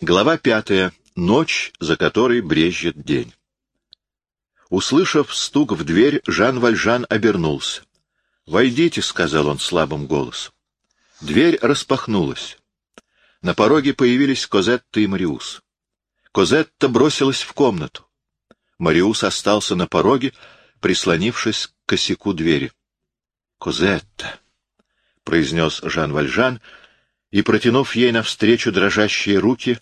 Глава пятая. Ночь, за которой брежет день. Услышав стук в дверь, Жан Вальжан обернулся. «Войдите», — сказал он слабым голосом. Дверь распахнулась. На пороге появились Козетта и Мариус. Козетта бросилась в комнату. Мариус остался на пороге, прислонившись к косяку двери. «Козетта», — произнес Жан Вальжан, и, протянув ей навстречу дрожащие руки,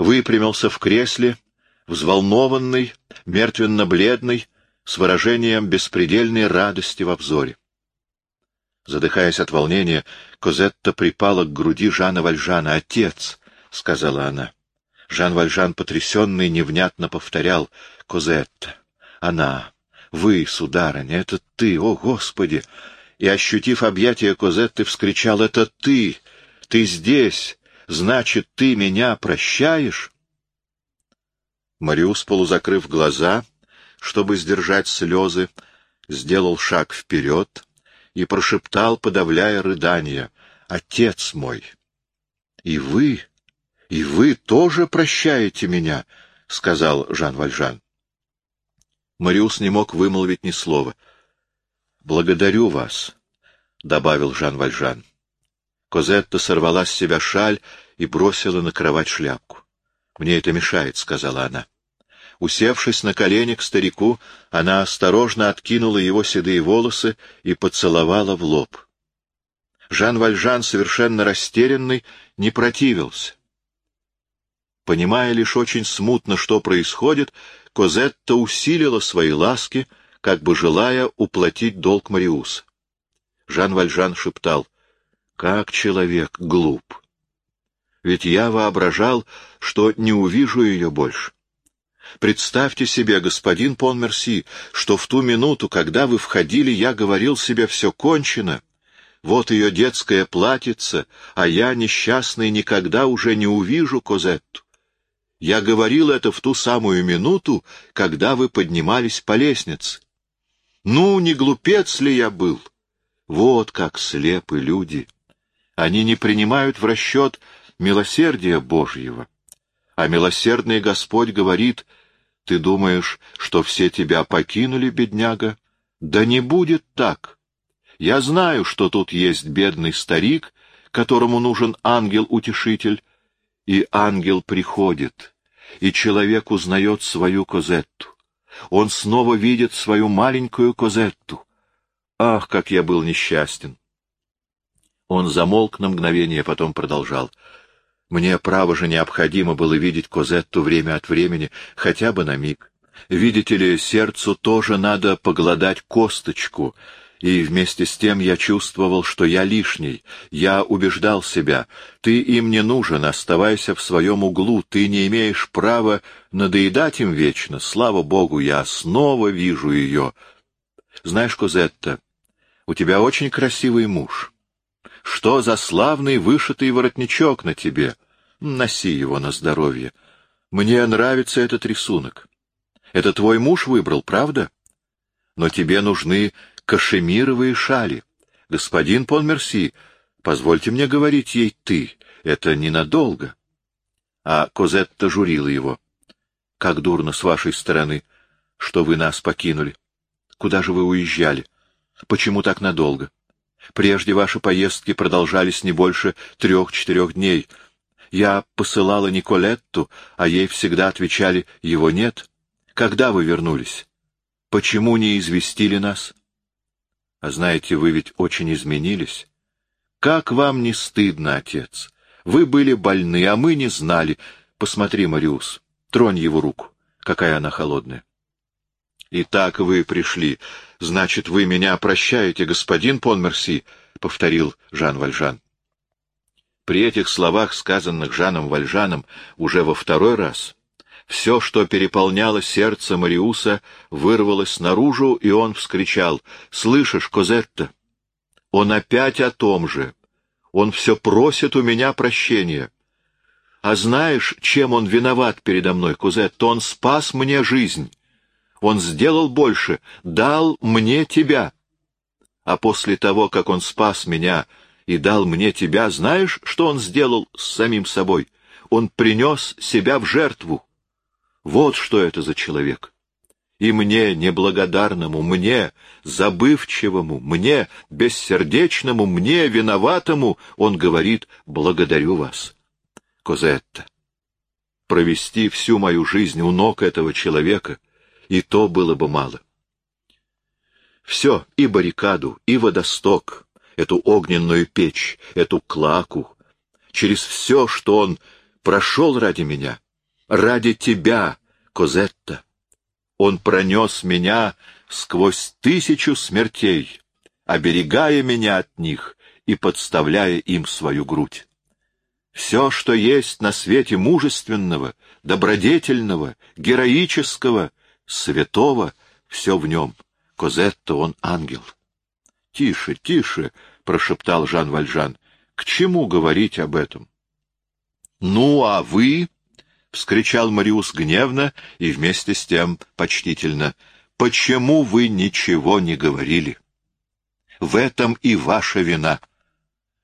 выпрямился в кресле, взволнованный, мертвенно-бледный, с выражением беспредельной радости во взоре. Задыхаясь от волнения, Козетта припала к груди Жана Вальжана. «Отец!» — сказала она. Жан Вальжан, потрясенный, невнятно повторял. «Козетта! Она! Вы, сударыня! Это ты! О, Господи!» И, ощутив объятие Козетты, вскричал. «Это ты! Ты здесь! Значит, ты меня прощаешь?» Мариус, полузакрыв глаза, чтобы сдержать слезы, сделал шаг вперед и прошептал, подавляя рыдания, «Отец мой! И вы, и вы тоже прощаете меня!» — сказал Жан Вальжан. Мариус не мог вымолвить ни слова. «Благодарю вас», — добавил Жан Вальжан. Козетта сорвала с себя шаль и бросила на кровать шляпку. «Мне это мешает», — сказала она. Усевшись на колени к старику, она осторожно откинула его седые волосы и поцеловала в лоб. Жан Вальжан, совершенно растерянный, не противился. Понимая лишь очень смутно, что происходит, Козетта усилила свои ласки, как бы желая уплатить долг Мариуса. Жан Вальжан шептал, «Как человек глуп! Ведь я воображал, что не увижу ее больше. Представьте себе, господин Понмерси, что в ту минуту, когда вы входили, я говорил себе «все кончено». Вот ее детское платьице, а я, несчастный, никогда уже не увижу Козетту. Я говорил это в ту самую минуту, когда вы поднимались по лестнице. Ну, не глупец ли я был? Вот как слепы люди. Они не принимают в расчет милосердия Божьего. А милосердный Господь говорит, «Ты думаешь, что все тебя покинули, бедняга? Да не будет так. Я знаю, что тут есть бедный старик, которому нужен ангел-утешитель, и ангел приходит, и человек узнает свою Козетту. Он снова видит свою маленькую Козетту. Ах, как я был несчастен! Он замолк на мгновение, потом продолжал. Мне, право же, необходимо было видеть Козетту время от времени, хотя бы на миг. Видите ли, сердцу тоже надо погладать косточку, и вместе с тем я чувствовал, что я лишний. Я убеждал себя, ты им не нужен, оставайся в своем углу, ты не имеешь права надоедать им вечно. Слава Богу, я снова вижу ее. Знаешь, Козетта, у тебя очень красивый муж. Что за славный вышитый воротничок на тебе? Носи его на здоровье. Мне нравится этот рисунок. Это твой муж выбрал, правда? Но тебе нужны кашемировые шали. Господин Понмерси, позвольте мне говорить ей «ты». Это ненадолго. А Козетта журила его. Как дурно с вашей стороны, что вы нас покинули. Куда же вы уезжали? Почему так надолго? Прежде ваши поездки продолжались не больше трех-четырех дней. Я посылала Николетту, а ей всегда отвечали «его нет». Когда вы вернулись? Почему не известили нас? А знаете, вы ведь очень изменились. Как вам не стыдно, отец? Вы были больны, а мы не знали. Посмотри, Мариус, тронь его руку. Какая она холодная. И так вы пришли. Значит, вы меня прощаете, господин Понмерси, — повторил Жан Вальжан. При этих словах, сказанных Жаном Вальжаном уже во второй раз, все, что переполняло сердце Мариуса, вырвалось наружу, и он вскричал, — Слышишь, Козетта? Он опять о том же. Он все просит у меня прощения. А знаешь, чем он виноват передо мной, Козетта? Он спас мне жизнь. Он сделал больше, дал мне тебя. А после того, как он спас меня и дал мне тебя, знаешь, что он сделал с самим собой? Он принес себя в жертву. Вот что это за человек. И мне, неблагодарному, мне, забывчивому, мне, бессердечному, мне, виноватому, он говорит «благодарю вас». Козетта, провести всю мою жизнь у ног этого человека, и то было бы мало. Все, и баррикаду, и водосток, эту огненную печь, эту клаку, через все, что он прошел ради меня, ради тебя, Козетта. Он пронес меня сквозь тысячу смертей, оберегая меня от них и подставляя им свою грудь. Все, что есть на свете мужественного, добродетельного, героического, святого, все в нем. Козетто он ангел. — Тише, тише, — прошептал Жан Вальжан. — К чему говорить об этом? — Ну, а вы, — вскричал Мариус гневно и вместе с тем почтительно, — почему вы ничего не говорили? В этом и ваша вина.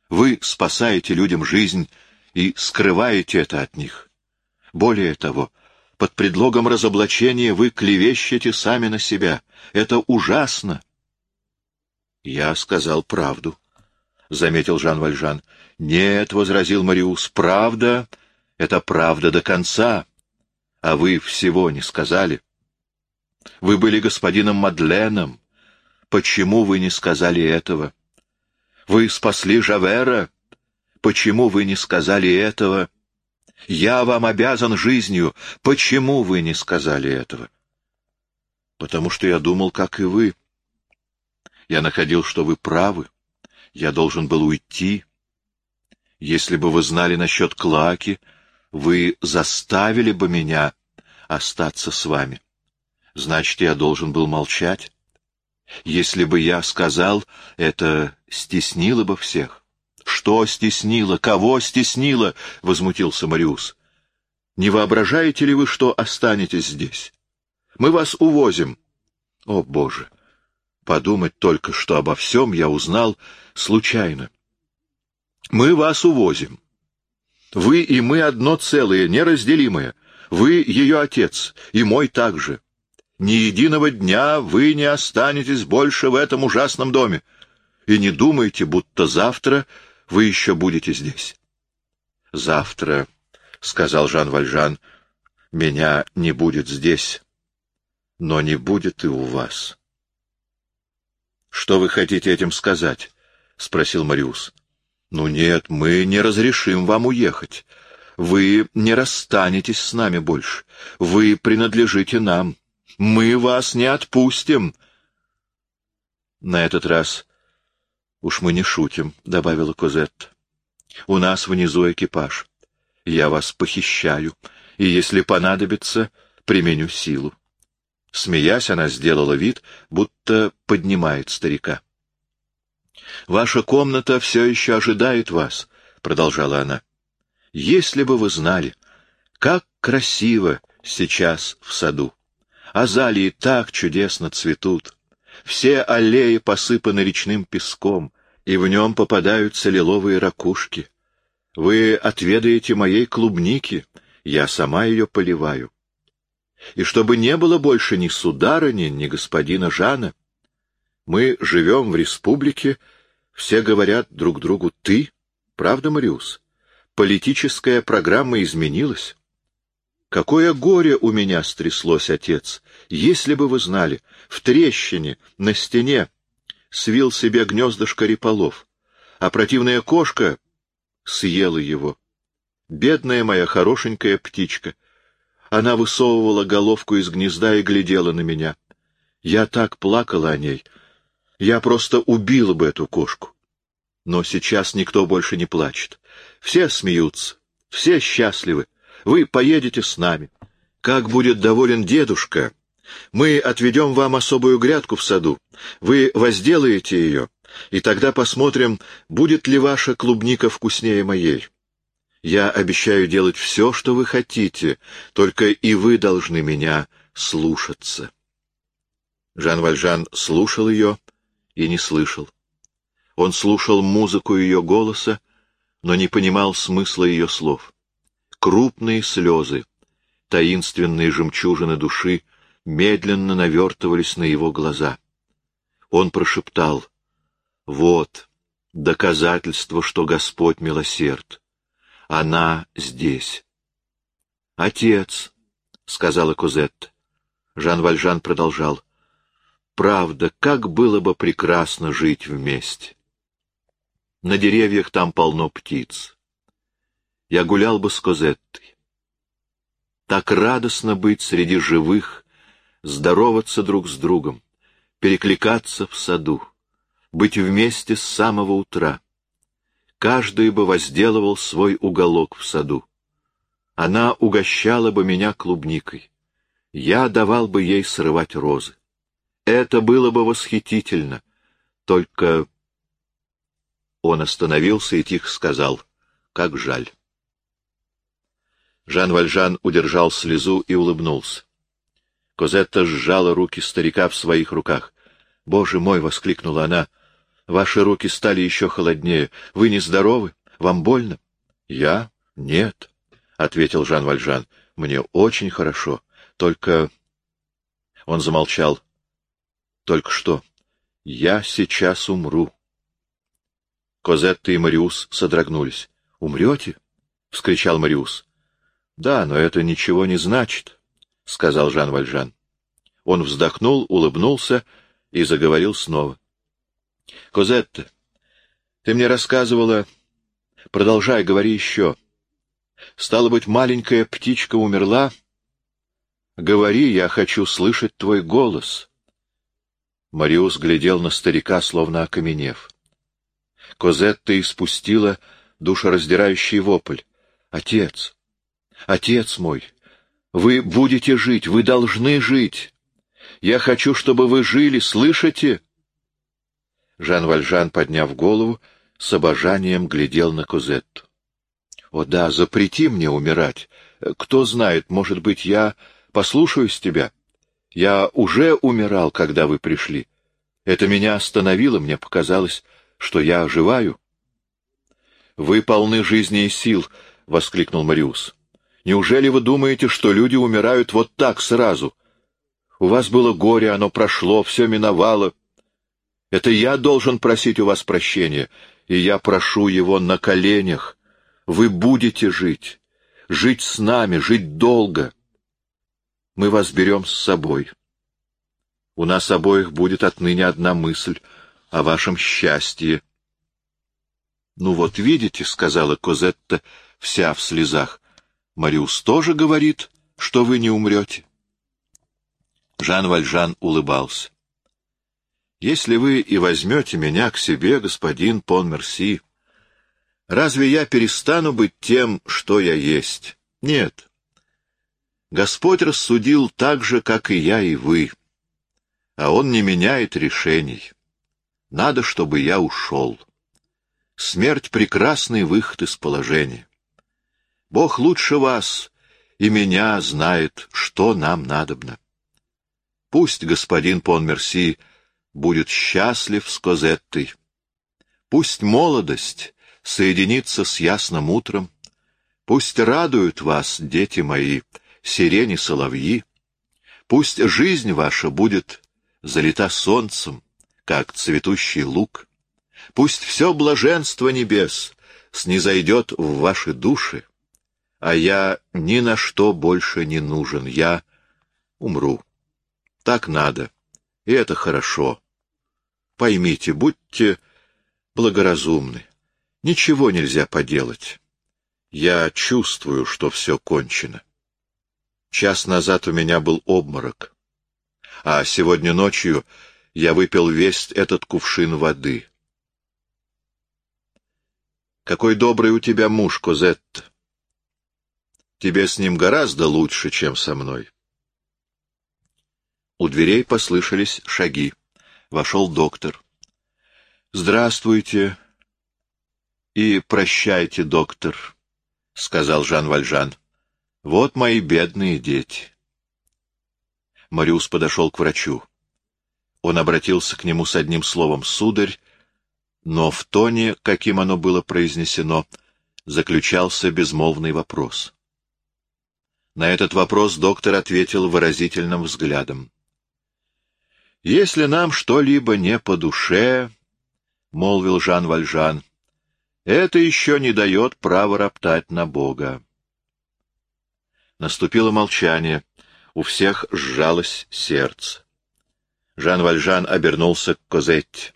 Вы спасаете людям жизнь и скрываете это от них. Более того, под предлогом разоблачения вы клевещете сами на себя. Это ужасно. — Я сказал правду, — заметил Жан Вальжан. — Нет, — возразил Мариус, — правда — это правда до конца, а вы всего не сказали. Вы были господином Мадленом. Почему вы не сказали этого? Вы спасли Жавера. Почему вы не сказали этого? Я вам обязан жизнью. Почему вы не сказали этого? Потому что я думал, как и вы. Я находил, что вы правы. Я должен был уйти. Если бы вы знали насчет Клаки, вы заставили бы меня остаться с вами. Значит, я должен был молчать. Если бы я сказал, это стеснило бы всех. Что стеснило? Кого стеснило? — возмутился Мариус. — Не воображаете ли вы, что останетесь здесь? Мы вас увозим. О, Боже! Подумать только, что обо всем я узнал случайно. Мы вас увозим. Вы и мы одно целое, неразделимое. Вы ее отец, и мой также. Ни единого дня вы не останетесь больше в этом ужасном доме. И не думайте, будто завтра вы еще будете здесь. — Завтра, — сказал Жан Вальжан, — меня не будет здесь, но не будет и у вас. — Что вы хотите этим сказать? — спросил Мариус. — Ну нет, мы не разрешим вам уехать. Вы не расстанетесь с нами больше. Вы принадлежите нам. Мы вас не отпустим. На этот раз «Уж мы не шутим», — добавила Козетта. «У нас внизу экипаж. Я вас похищаю, и, если понадобится, применю силу». Смеясь, она сделала вид, будто поднимает старика. «Ваша комната все еще ожидает вас», — продолжала она. «Если бы вы знали, как красиво сейчас в саду. Азалии так чудесно цветут. Все аллеи посыпаны речным песком, и в нем попадаются лиловые ракушки. Вы отведаете моей клубники, я сама ее поливаю. И чтобы не было больше ни сударыни, ни господина Жана, мы живем в республике, все говорят друг другу «ты», правда, Мариус? Политическая программа изменилась. Какое горе у меня стряслось, отец, если бы вы знали, в трещине, на стене, свил себе гнездышко реполов, а противная кошка съела его. Бедная моя хорошенькая птичка. Она высовывала головку из гнезда и глядела на меня. Я так плакала о ней. Я просто убила бы эту кошку. Но сейчас никто больше не плачет. Все смеются, все счастливы. Вы поедете с нами. Как будет доволен дедушка, мы отведем вам особую грядку в саду. Вы возделаете ее, и тогда посмотрим, будет ли ваша клубника вкуснее моей. Я обещаю делать все, что вы хотите, только и вы должны меня слушаться. Жан Вальжан слушал ее и не слышал. Он слушал музыку ее голоса, но не понимал смысла ее слов. Крупные слезы, таинственные жемчужины души, медленно навертывались на его глаза. Он прошептал, «Вот доказательство, что Господь милосерд. Она здесь». «Отец», — сказала Козетта. Жан Вальжан продолжал, «Правда, как было бы прекрасно жить вместе. На деревьях там полно птиц. Я гулял бы с Козеттой. Так радостно быть среди живых, здороваться друг с другом, перекликаться в саду, быть вместе с самого утра. Каждый бы возделывал свой уголок в саду. Она угощала бы меня клубникой. Я давал бы ей срывать розы. Это было бы восхитительно. Только он остановился и тихо сказал, как жаль. Жан Вальжан удержал слезу и улыбнулся. Козетта сжала руки старика в своих руках. «Боже мой!» — воскликнула она. «Ваши руки стали еще холоднее. Вы нездоровы? Вам больно?» «Я? Нет», — ответил Жан Вальжан. «Мне очень хорошо. Только...» Он замолчал. «Только что? Я сейчас умру». Козетта и Мариус содрогнулись. «Умрете?» — вскричал Мариус. «Да, но это ничего не значит. — сказал Жан Вальжан. Он вздохнул, улыбнулся и заговорил снова. — Козетта, ты мне рассказывала... Продолжай, говори еще. Стало быть, маленькая птичка умерла? Говори, я хочу слышать твой голос. Мариус глядел на старика, словно окаменев. Козетта испустила душераздирающий вопль. — Отец! Отец мой! Вы будете жить, вы должны жить. Я хочу, чтобы вы жили, слышите? Жан Вальжан, подняв голову, с обожанием глядел на Козетту. О да, запрети мне умирать. Кто знает, может быть, я послушаюсь тебя. Я уже умирал, когда вы пришли. Это меня остановило, мне показалось, что я оживаю. — Вы полны жизни и сил, — воскликнул Мариус. Неужели вы думаете, что люди умирают вот так сразу? У вас было горе, оно прошло, все миновало. Это я должен просить у вас прощения, и я прошу его на коленях. Вы будете жить, жить с нами, жить долго. Мы вас берем с собой. У нас обоих будет отныне одна мысль о вашем счастье. — Ну вот видите, — сказала Козетта, вся в слезах, Мариус тоже говорит, что вы не умрете. Жан Вальжан улыбался. Если вы и возьмете меня к себе, господин Пон-Мерси, разве я перестану быть тем, что я есть? Нет. Господь рассудил так же, как и я и вы, а Он не меняет решений. Надо, чтобы я ушел. Смерть — прекрасный выход из положения. Бог лучше вас и меня знает, что нам надобно. Пусть господин Понмерси будет счастлив с Козеттой. Пусть молодость соединится с ясным утром. Пусть радуют вас, дети мои, сирени соловьи. Пусть жизнь ваша будет залита солнцем, как цветущий лук. Пусть все блаженство небес снизойдет в ваши души а я ни на что больше не нужен. Я умру. Так надо. И это хорошо. Поймите, будьте благоразумны. Ничего нельзя поделать. Я чувствую, что все кончено. Час назад у меня был обморок, а сегодня ночью я выпил весь этот кувшин воды. Какой добрый у тебя муж, Козетта! Тебе с ним гораздо лучше, чем со мной. У дверей послышались шаги. Вошел доктор. — Здравствуйте и прощайте, доктор, — сказал Жан Вальжан. — Вот мои бедные дети. Мариус подошел к врачу. Он обратился к нему с одним словом «сударь», но в тоне, каким оно было произнесено, заключался безмолвный вопрос. На этот вопрос доктор ответил выразительным взглядом. «Если нам что-либо не по душе, — молвил Жан Вальжан, — это еще не дает права роптать на Бога. Наступило молчание, у всех сжалось сердце. Жан Вальжан обернулся к Козетте.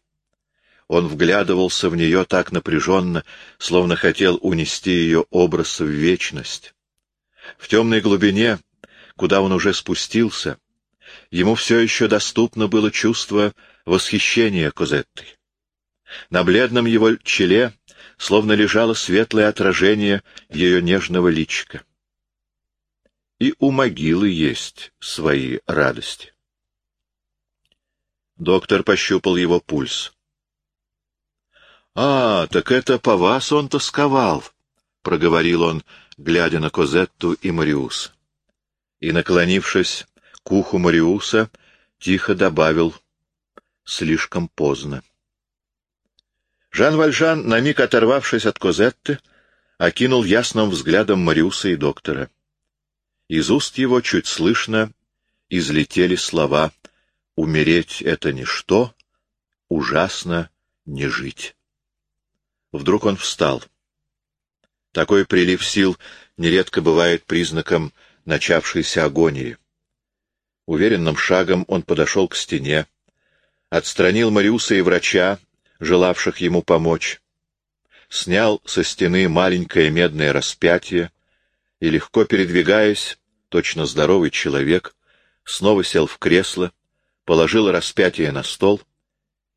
Он вглядывался в нее так напряженно, словно хотел унести ее образ в вечность. В темной глубине, куда он уже спустился, ему все еще доступно было чувство восхищения Козеттой. На бледном его челе словно лежало светлое отражение ее нежного личика. И у могилы есть свои радости. Доктор пощупал его пульс. — А, так это по вас он тосковал, — проговорил он, глядя на Козетту и Мариус. И, наклонившись к уху Мариуса, тихо добавил «слишком поздно». Жан Вальжан, на миг оторвавшись от Козетты, окинул ясным взглядом Мариуса и доктора. Из уст его чуть слышно излетели слова «Умереть — это ничто, ужасно не жить». Вдруг он встал. Такой прилив сил нередко бывает признаком начавшейся агонии. Уверенным шагом он подошел к стене, отстранил Мариуса и врача, желавших ему помочь, снял со стены маленькое медное распятие и, легко передвигаясь, точно здоровый человек, снова сел в кресло, положил распятие на стол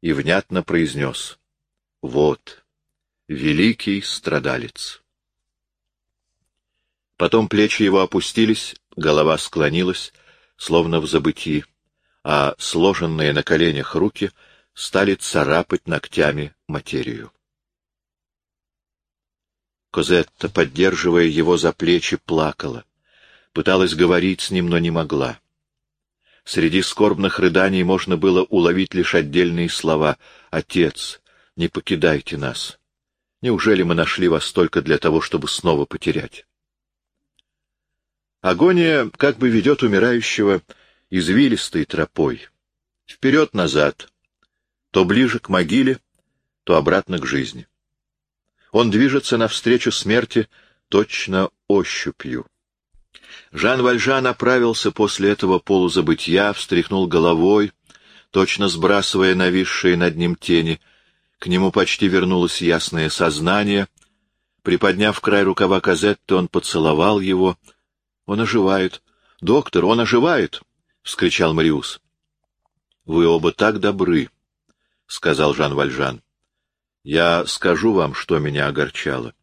и внятно произнес «Вот, великий страдалец». Потом плечи его опустились, голова склонилась, словно в забытии, а сложенные на коленях руки стали царапать ногтями материю. Козетта, поддерживая его за плечи, плакала. Пыталась говорить с ним, но не могла. Среди скорбных рыданий можно было уловить лишь отдельные слова «Отец, не покидайте нас». Неужели мы нашли вас только для того, чтобы снова потерять? Агония как бы ведет умирающего извилистой тропой. Вперед-назад, то ближе к могиле, то обратно к жизни. Он движется навстречу смерти точно ощупью. Жан Вальжан направился после этого полузабытия, встряхнул головой, точно сбрасывая нависшие над ним тени. К нему почти вернулось ясное сознание. Приподняв край рукава Казетты, он поцеловал его — он оживает. Доктор, он оживает! — вскричал Мариус. — Вы оба так добры, — сказал Жан Вальжан. — Я скажу вам, что меня огорчало.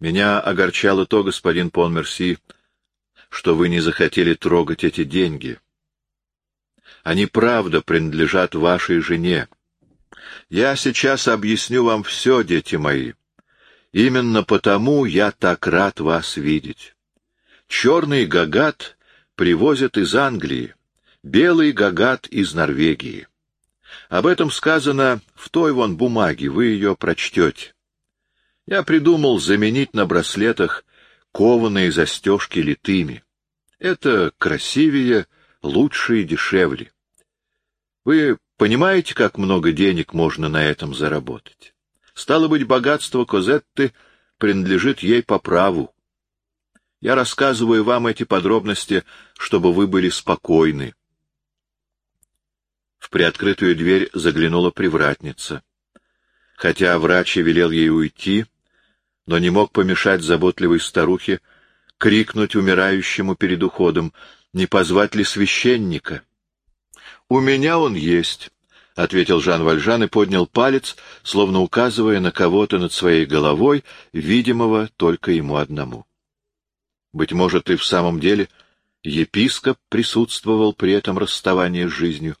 Меня огорчало то, господин Понмерси, что вы не захотели трогать эти деньги. Они правда принадлежат вашей жене. Я сейчас объясню вам все, дети мои. Именно потому я так рад вас видеть. Черный гагат привозят из Англии, белый гагат из Норвегии. Об этом сказано в той вон бумаге, вы ее прочтете. Я придумал заменить на браслетах кованые застежки литыми. Это красивее, лучше и дешевле. Вы понимаете, как много денег можно на этом заработать? Стало быть, богатство Козетты принадлежит ей по праву. Я рассказываю вам эти подробности, чтобы вы были спокойны. В приоткрытую дверь заглянула привратница. Хотя врач и велел ей уйти, но не мог помешать заботливой старухе крикнуть умирающему перед уходом, не позвать ли священника. — У меня он есть, — ответил Жан Вальжан и поднял палец, словно указывая на кого-то над своей головой, видимого только ему одному. Быть может, и в самом деле епископ присутствовал при этом расставании с жизнью.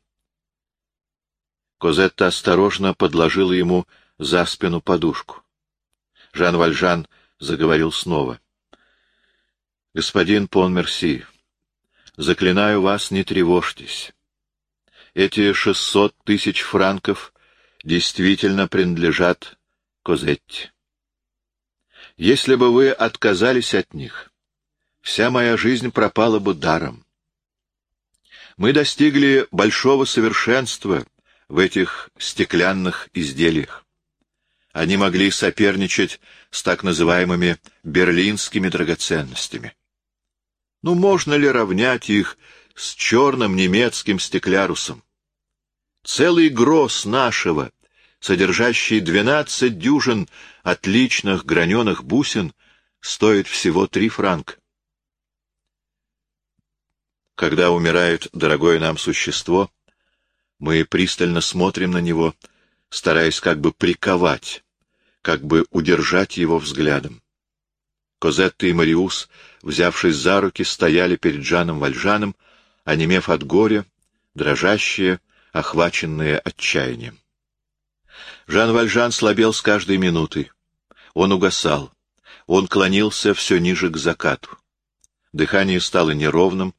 Козетта осторожно подложила ему за спину подушку. Жан Вальжан заговорил снова. — Господин Понмерси, заклинаю вас, не тревожьтесь. Эти шестьсот тысяч франков действительно принадлежат Козетте. Если бы вы отказались от них, вся моя жизнь пропала бы даром. Мы достигли большого совершенства в этих стеклянных изделиях. Они могли соперничать с так называемыми берлинскими драгоценностями. Ну, можно ли равнять их с черным немецким стеклярусом? Целый гроз нашего, содержащий двенадцать дюжин отличных граненых бусин, стоит всего три франка. Когда умирает дорогое нам существо, мы пристально смотрим на него, стараясь как бы приковать, как бы удержать его взглядом. Козетта и Мариус, взявшись за руки, стояли перед Жаном Вальжаном, онемев от горя, дрожащие, охваченные отчаянием. Жан Вальжан слабел с каждой минутой. Он угасал. Он клонился все ниже к закату. Дыхание стало неровным,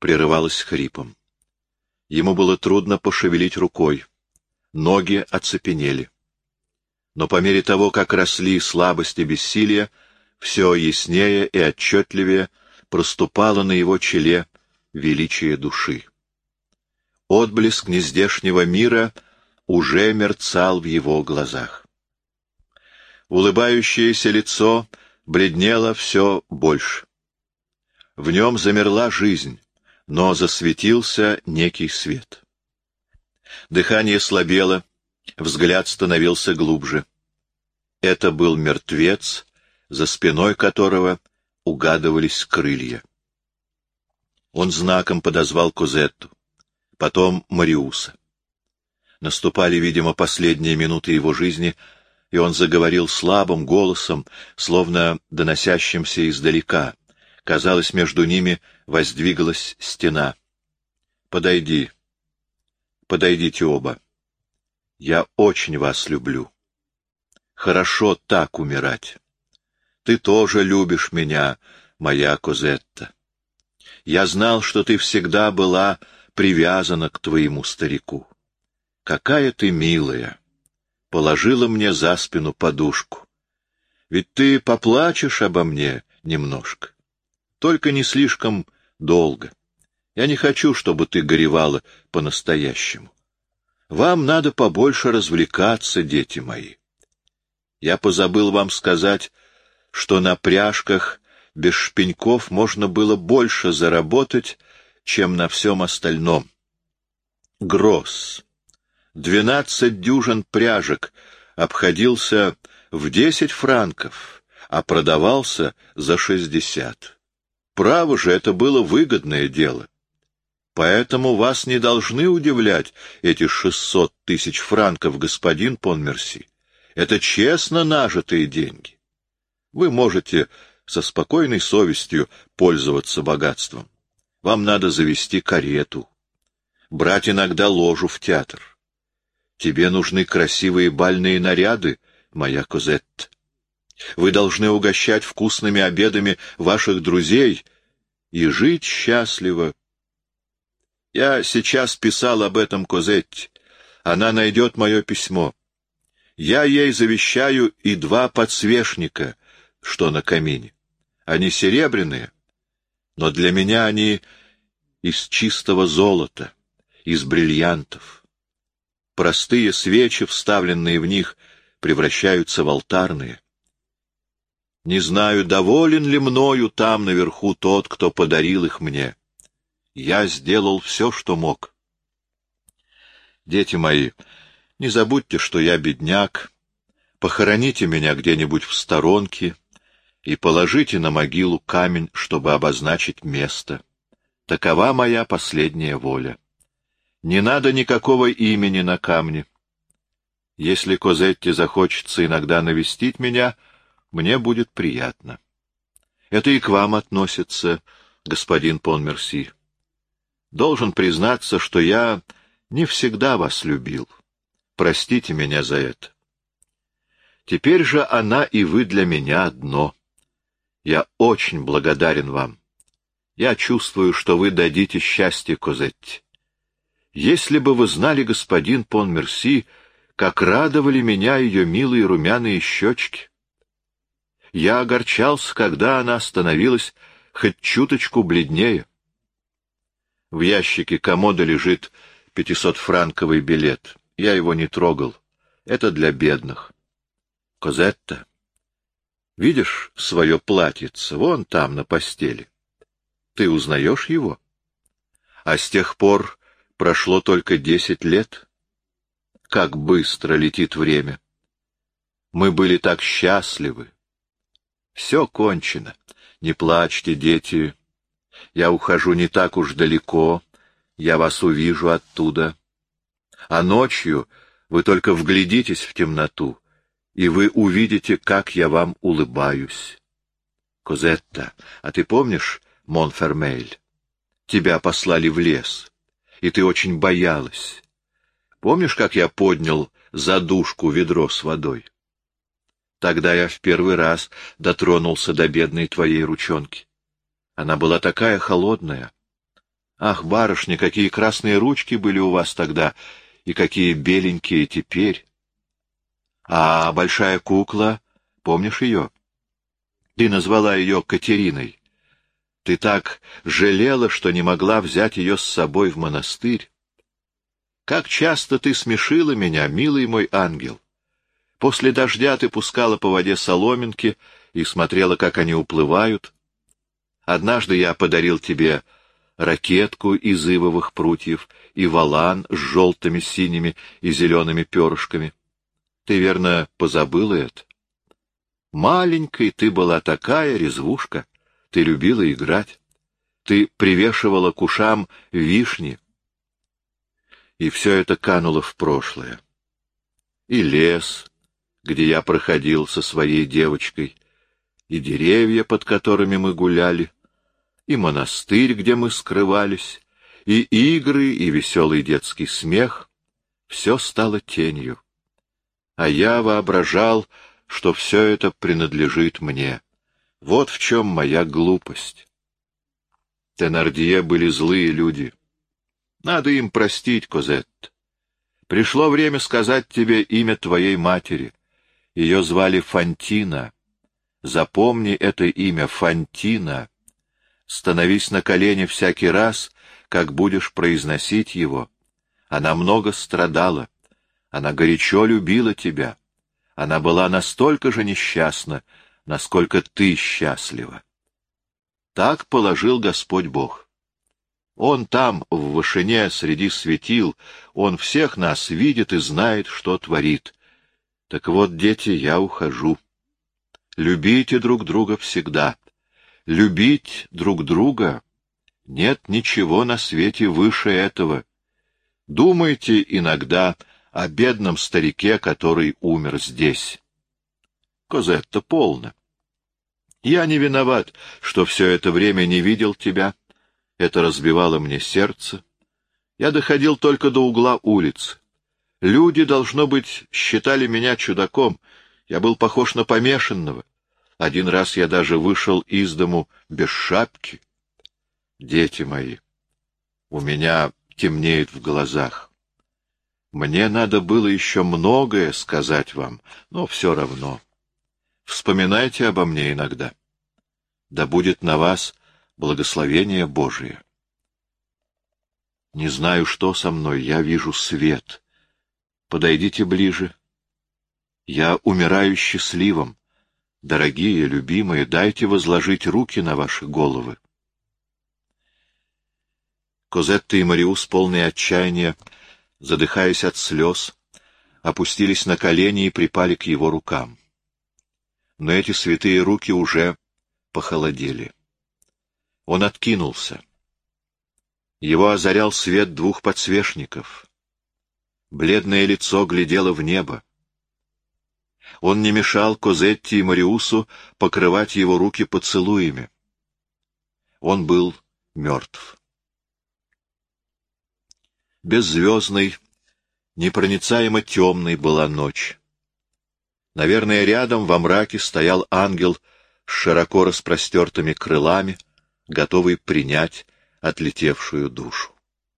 прерывалось хрипом. Ему было трудно пошевелить рукой. Ноги оцепенели. Но по мере того, как росли слабость и бессилие, все яснее и отчетливее проступало на его челе величие души. Отблеск нездешнего мира уже мерцал в его глазах. Улыбающееся лицо бледнело все больше. В нем замерла жизнь, но засветился некий свет. Дыхание слабело, взгляд становился глубже. Это был мертвец, за спиной которого угадывались крылья. Он знаком подозвал Кузетту, потом Мариуса. Наступали, видимо, последние минуты его жизни, и он заговорил слабым голосом, словно доносящимся издалека. Казалось, между ними воздвигалась стена. «Подойди. Подойдите оба. Я очень вас люблю. Хорошо так умирать. Ты тоже любишь меня, моя Козетта. Я знал, что ты всегда была привязана к твоему старику. Какая ты милая! Положила мне за спину подушку. Ведь ты поплачешь обо мне немножко. Только не слишком долго. Я не хочу, чтобы ты горевала по-настоящему. Вам надо побольше развлекаться, дети мои. Я позабыл вам сказать, что на пряжках без шпеньков можно было больше заработать, чем на всем остальном. Гросс. Двенадцать дюжин пряжек обходился в десять франков, а продавался за шестьдесят. Право же, это было выгодное дело. Поэтому вас не должны удивлять эти шестьсот тысяч франков, господин Понмерси. Это честно нажитые деньги. Вы можете со спокойной совестью пользоваться богатством. Вам надо завести карету, брать иногда ложу в театр. Тебе нужны красивые бальные наряды, моя Козетта. Вы должны угощать вкусными обедами ваших друзей и жить счастливо. Я сейчас писал об этом Козетте. Она найдет мое письмо. Я ей завещаю и два подсвечника, что на камине. Они серебряные, но для меня они из чистого золота, из бриллиантов. Простые свечи, вставленные в них, превращаются в алтарные. Не знаю, доволен ли мною там наверху тот, кто подарил их мне. Я сделал все, что мог. Дети мои, не забудьте, что я бедняк. Похороните меня где-нибудь в сторонке и положите на могилу камень, чтобы обозначить место. Такова моя последняя воля. Не надо никакого имени на камне. Если Козетти захочется иногда навестить меня — мне будет приятно. Это и к вам относится, господин Понмерси. Должен признаться, что я не всегда вас любил. Простите меня за это. Теперь же она и вы для меня одно. Я очень благодарен вам. Я чувствую, что вы дадите счастье Козетти. Если бы вы знали, господин Понмерси, как радовали меня ее милые румяные щечки. Я огорчался, когда она становилась хоть чуточку бледнее. В ящике комода лежит пятисотфранковый билет. Я его не трогал. Это для бедных. Козетта, видишь свое платьице вон там, на постели? Ты узнаешь его? А с тех пор прошло только десять лет. Как быстро летит время! Мы были так счастливы. Все кончено. Не плачьте, дети. Я ухожу не так уж далеко. Я вас увижу оттуда. А ночью вы только вглядитесь в темноту, и вы увидите, как я вам улыбаюсь. Козетта, а ты помнишь Монфермейль? Тебя послали в лес, и ты очень боялась. Помнишь, как я поднял задушку ведро с водой? Тогда я в первый раз дотронулся до бедной твоей ручонки. Она была такая холодная. Ах, барышня, какие красные ручки были у вас тогда, и какие беленькие теперь. А большая кукла, помнишь ее? Ты назвала ее Катериной. Ты так жалела, что не могла взять ее с собой в монастырь. Как часто ты смешила меня, милый мой ангел! После дождя ты пускала по воде соломинки и смотрела, как они уплывают. Однажды я подарил тебе ракетку из ивовых прутьев и валан с желтыми, синими и зелеными перышками. Ты, верно, позабыла это? Маленькой ты была такая резвушка, ты любила играть. Ты привешивала к ушам вишни. И все это кануло в прошлое. И лес, где я проходил со своей девочкой, и деревья, под которыми мы гуляли, и монастырь, где мы скрывались, и игры, и веселый детский смех — все стало тенью. А я воображал, что все это принадлежит мне. Вот в чем моя глупость. Тенардье были злые люди. Надо им простить, Козетт. Пришло время сказать тебе имя твоей матери — ее звали Фантина. Запомни это имя, Фантина. Становись на колени всякий раз, как будешь произносить его. Она много страдала. Она горячо любила тебя. Она была настолько же несчастна, насколько ты счастлива. Так положил Господь Бог. Он там, в вышине, среди светил, Он всех нас видит и знает, что творит. Так вот, дети, я ухожу. Любите друг друга всегда. Любить друг друга нет ничего на свете выше этого. Думайте иногда о бедном старике, который умер здесь. Козетта, полно. Я не виноват, что все это время не видел тебя. Это разбивало мне сердце. Я доходил только до угла улицы. Люди, должно быть, считали меня чудаком. Я был похож на помешанного. Один раз я даже вышел из дому без шапки. Дети мои, у меня темнеет в глазах. Мне надо было еще многое сказать вам, но все равно. Вспоминайте обо мне иногда. Да будет на вас благословение Божие. Не знаю, что со мной, я вижу свет — Подойдите ближе. Я умираю счастливым. Дорогие, любимые, дайте возложить руки на ваши головы. Козетта и Мариус, полные отчаяния, задыхаясь от слез, опустились на колени и припали к его рукам. Но эти святые руки уже похолодели. Он откинулся. Его озарял свет двух подсвечников — Бледное лицо глядело в небо. Он не мешал Козетти и Мариусу покрывать его руки поцелуями. Он был мертв. Беззвездной, непроницаемо темной была ночь. Наверное, рядом во мраке стоял ангел с широко распростертыми крылами, готовый принять отлетевшую душу.